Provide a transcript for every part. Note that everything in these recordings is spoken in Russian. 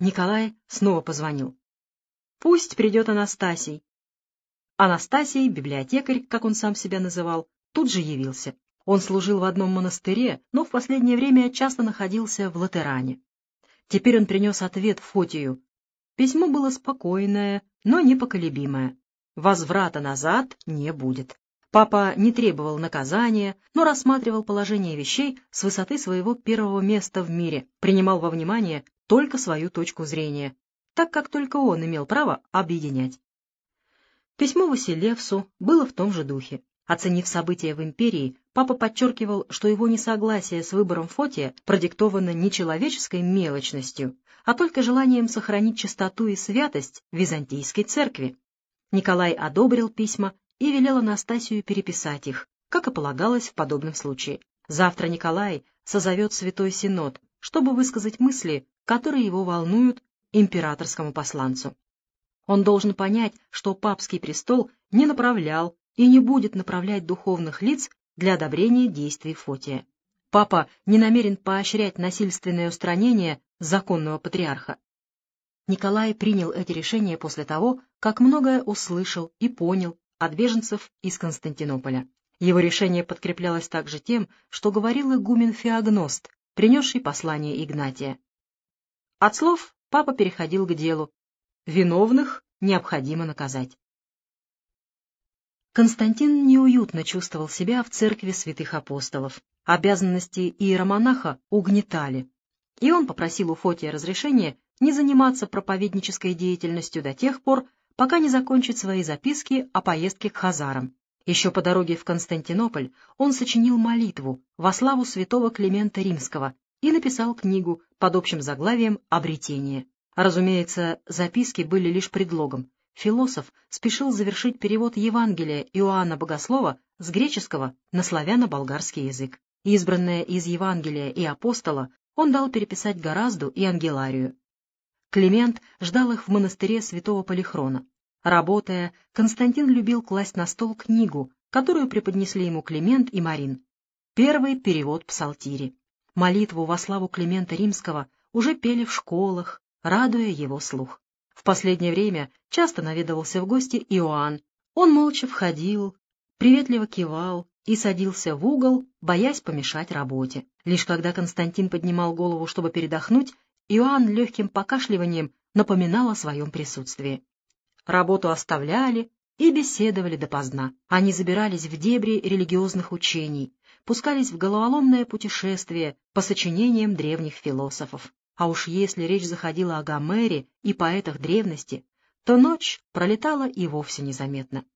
Николай снова позвонил. «Пусть придет Анастасий». Анастасий, библиотекарь, как он сам себя называл, тут же явился. Он служил в одном монастыре, но в последнее время часто находился в Латеране. Теперь он принес ответ Фотию. Письмо было спокойное, но непоколебимое. Возврата назад не будет. Папа не требовал наказания, но рассматривал положение вещей с высоты своего первого места в мире, принимал во внимание только свою точку зрения, так как только он имел право объединять. Письмо Василевсу было в том же духе. Оценив события в империи, папа подчеркивал, что его несогласие с выбором Фотия продиктовано не человеческой мелочностью, а только желанием сохранить чистоту и святость Византийской церкви. Николай одобрил письма и велел Анастасию переписать их, как и полагалось в подобном случае. Завтра Николай созовет Святой Синод, чтобы высказать мысли, которые его волнуют императорскому посланцу. Он должен понять, что папский престол не направлял и не будет направлять духовных лиц для одобрения действий Фотия. Папа не намерен поощрять насильственное устранение законного патриарха. Николай принял эти решения после того, как многое услышал и понял от беженцев из Константинополя. Его решение подкреплялось также тем, что говорил игумен Феогност, принесший послание Игнатия. От слов папа переходил к делу. Виновных необходимо наказать. Константин неуютно чувствовал себя в церкви святых апостолов. Обязанности иеромонаха угнетали. И он попросил у Фотия разрешения не заниматься проповеднической деятельностью до тех пор, пока не закончит свои записки о поездке к Хазарам. Еще по дороге в Константинополь он сочинил молитву во славу святого Климента Римского и написал книгу под общим заглавием «Обретение». Разумеется, записки были лишь предлогом. Философ спешил завершить перевод Евангелия Иоанна Богослова с греческого на славяно-болгарский язык. Избранное из Евангелия и апостола он дал переписать Горазду и Ангеларию. Климент ждал их в монастыре святого Полихрона. Работая, Константин любил класть на стол книгу, которую преподнесли ему Климент и Марин. Первый перевод псалтири молитву во славу Климента Римского уже пели в школах, радуя его слух. В последнее время часто наведывался в гости Иоанн. Он молча входил, приветливо кивал и садился в угол, боясь помешать работе. Лишь когда Константин поднимал голову, чтобы передохнуть, Иоанн легким покашливанием напоминал о своем присутствии. Работу оставляли и беседовали допоздна. Они забирались в дебри религиозных учений, пускались в головоломное путешествие по сочинениям древних философов. А уж если речь заходила о Гомере и поэтах древности, то ночь пролетала и вовсе незаметно.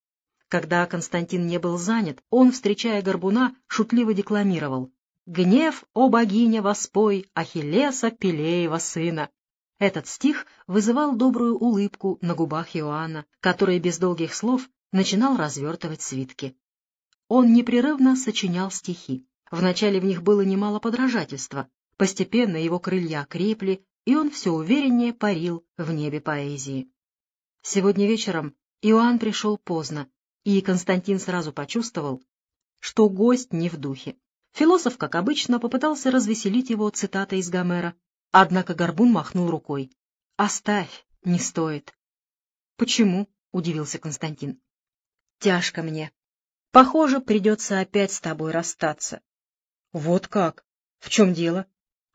Когда Константин не был занят, он, встречая Горбуна, шутливо декламировал «Гнев, о богиня, воспой, Ахиллеса Пелеева сына». Этот стих вызывал добрую улыбку на губах Иоанна, который без долгих слов начинал развертывать свитки. Он непрерывно сочинял стихи. Вначале в них было немало подражательства. Постепенно его крылья крепли, и он все увереннее парил в небе поэзии. Сегодня вечером Иоанн пришел поздно, и Константин сразу почувствовал, что гость не в духе. Философ, как обычно, попытался развеселить его цитатой из Гомера, однако Горбун махнул рукой. «Оставь, не стоит». «Почему?» — удивился Константин. «Тяжко мне. Похоже, придется опять с тобой расстаться. — Вот как? В чем дело?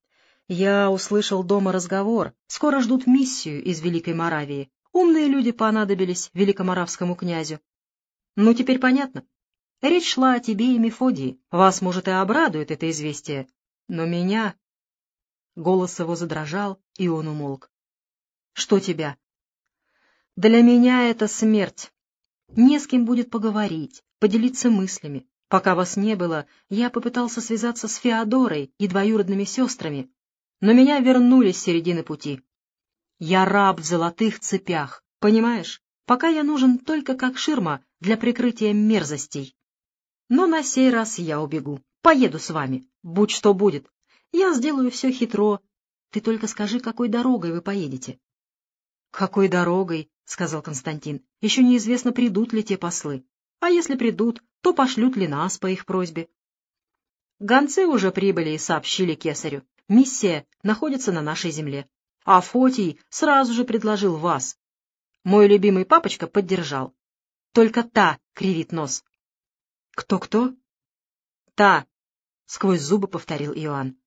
— Я услышал дома разговор. Скоро ждут миссию из Великой Моравии. Умные люди понадобились великоморавскому князю. Ну, теперь понятно. Речь шла о тебе и Мефодии. Вас, может, и обрадует это известие. Но меня... Голос его задрожал, и он умолк. — Что тебя? — Для меня это смерть. Не с кем будет поговорить, поделиться мыслями. Пока вас не было, я попытался связаться с Феодорой и двоюродными сестрами, но меня вернули с середины пути. Я раб в золотых цепях, понимаешь? Пока я нужен только как ширма для прикрытия мерзостей. Но на сей раз я убегу. Поеду с вами, будь что будет. Я сделаю все хитро. Ты только скажи, какой дорогой вы поедете. — Какой дорогой? — сказал Константин. — Еще неизвестно, придут ли те послы. А если придут, то пошлют ли нас по их просьбе? Гонцы уже прибыли и сообщили кесарю. Миссия находится на нашей земле. а Фотий сразу же предложил вас. Мой любимый папочка поддержал. Только та кривит нос. «Кто-кто?» «Та», — сквозь зубы повторил Иоанн.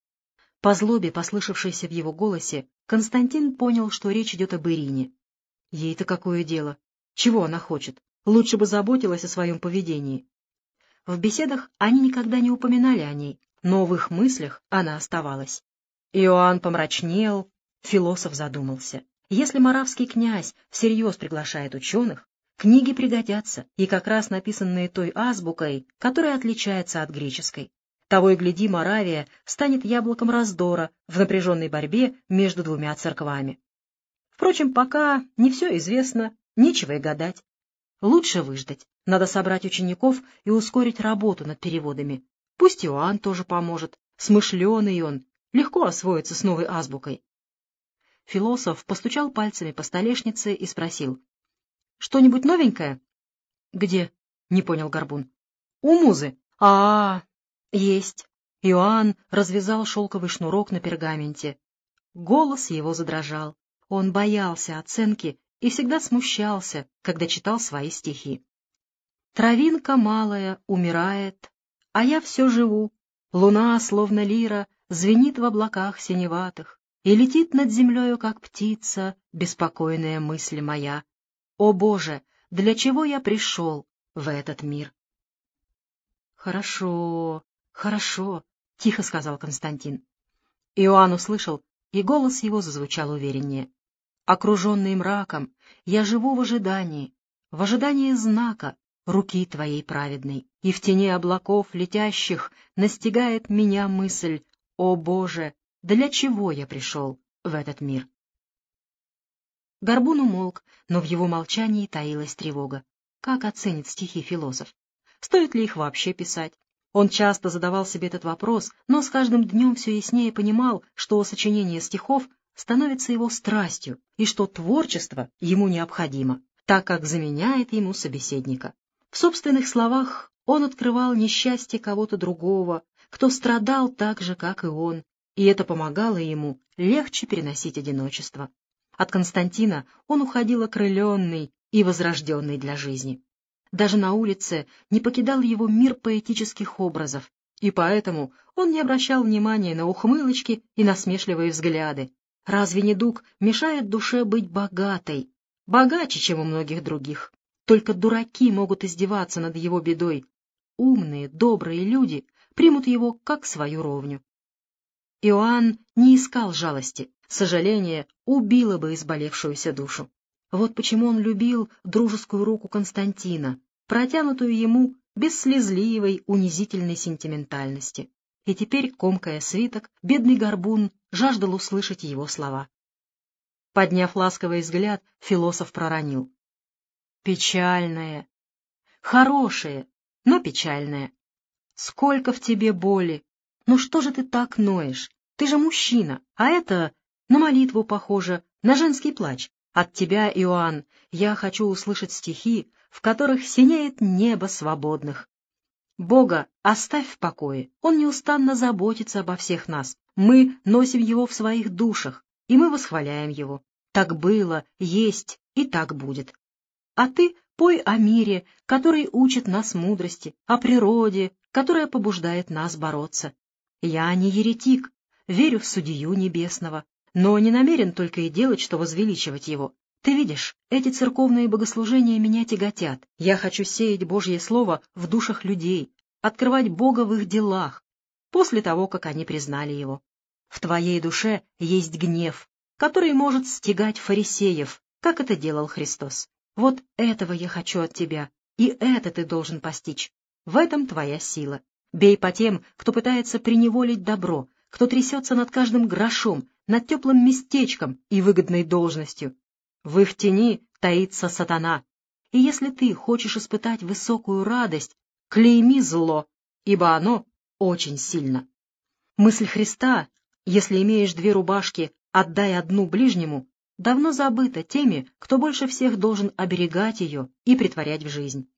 По злобе, послышавшейся в его голосе, Константин понял, что речь идет об Ирине. Ей-то какое дело? Чего она хочет? Лучше бы заботилась о своем поведении. В беседах они никогда не упоминали о ней, но в их мыслях она оставалась. Иоанн помрачнел, философ задумался. Если моравский князь всерьез приглашает ученых, книги пригодятся, и как раз написанные той азбукой, которая отличается от греческой. Того и гляди, Моравия станет яблоком раздора в напряженной борьбе между двумя церквами. Впрочем, пока не все известно, нечего и гадать. Лучше выждать. Надо собрать учеников и ускорить работу над переводами. Пусть Иоанн тоже поможет. Смышленый он, легко освоится с новой азбукой. Философ постучал пальцами по столешнице и спросил. — Что-нибудь новенькое? — Где? — не понял Горбун. — У музы. А, -а, — Есть. Иоанн развязал шелковый шнурок на пергаменте. Голос его задрожал. Он боялся оценки и всегда смущался, когда читал свои стихи. Травинка малая умирает, а я все живу. Луна, словно лира, звенит в облаках синеватых, и летит над землею, как птица, беспокойная мысль моя. О, Боже, для чего я пришел в этот мир? Хорошо, хорошо, — тихо сказал Константин. Иоанн услышал, и голос его зазвучал увереннее. Окруженный мраком, я живу в ожидании, в ожидании знака, руки Твоей праведной, и в тени облаков летящих настигает меня мысль, «О Боже, для чего я пришел в этот мир?» Горбун умолк, но в его молчании таилась тревога. Как оценит стихи философ? Стоит ли их вообще писать? Он часто задавал себе этот вопрос, но с каждым днем все яснее понимал, что сочинение стихов становится его страстью и что творчество ему необходимо, так как заменяет ему собеседника. В собственных словах он открывал несчастье кого-то другого, кто страдал так же, как и он, и это помогало ему легче переносить одиночество. От Константина он уходил окрыленный и возрожденный для жизни. Даже на улице не покидал его мир поэтических образов, и поэтому он не обращал внимания на ухмылочки и насмешливые взгляды. Разве не дуг мешает душе быть богатой, богаче, чем у многих других? Только дураки могут издеваться над его бедой. Умные, добрые люди примут его как свою ровню. Иоанн не искал жалости, сожаление убило бы изболевшуюся душу. Вот почему он любил дружескую руку Константина, протянутую ему без слезливой, унизительной сентиментальности. И теперь, комкая свиток, бедный горбун жаждал услышать его слова. Подняв ласковый взгляд, философ проронил печальное, хорошее, но печальное. Сколько в тебе боли! Ну что же ты так ноешь? Ты же мужчина, а это на молитву похоже, на женский плач. От тебя, Иоанн, я хочу услышать стихи, в которых синеет небо свободных. Бога оставь в покое, Он неустанно заботится обо всех нас. Мы носим Его в своих душах, и мы восхваляем Его. Так было, есть и так будет а ты пой о мире, который учит нас мудрости, о природе, которая побуждает нас бороться. Я не еретик, верю в судью небесного, но не намерен только и делать, что возвеличивать его. Ты видишь, эти церковные богослужения меня тяготят. Я хочу сеять Божье Слово в душах людей, открывать Бога в их делах, после того, как они признали Его. В твоей душе есть гнев, который может стегать фарисеев, как это делал Христос. Вот этого я хочу от тебя, и это ты должен постичь. В этом твоя сила. Бей по тем, кто пытается приневолить добро, кто трясется над каждым грошом, над теплым местечком и выгодной должностью. В их тени таится сатана. И если ты хочешь испытать высокую радость, клейми зло, ибо оно очень сильно. Мысль Христа, если имеешь две рубашки, отдай одну ближнему, давно забыта теми, кто больше всех должен оберегать ее и притворять в жизнь.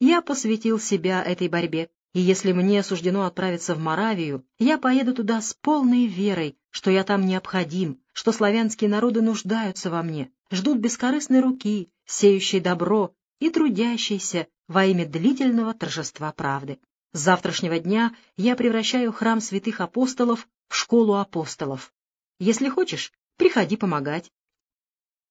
Я посвятил себя этой борьбе, и если мне суждено отправиться в Моравию, я поеду туда с полной верой что я там необходим, что славянские народы нуждаются во мне, ждут бескорыстной руки, сеющей добро и трудящейся во имя длительного торжества правды. С завтрашнего дня я превращаю храм святых апостолов в школу апостолов. Если хочешь, приходи помогать.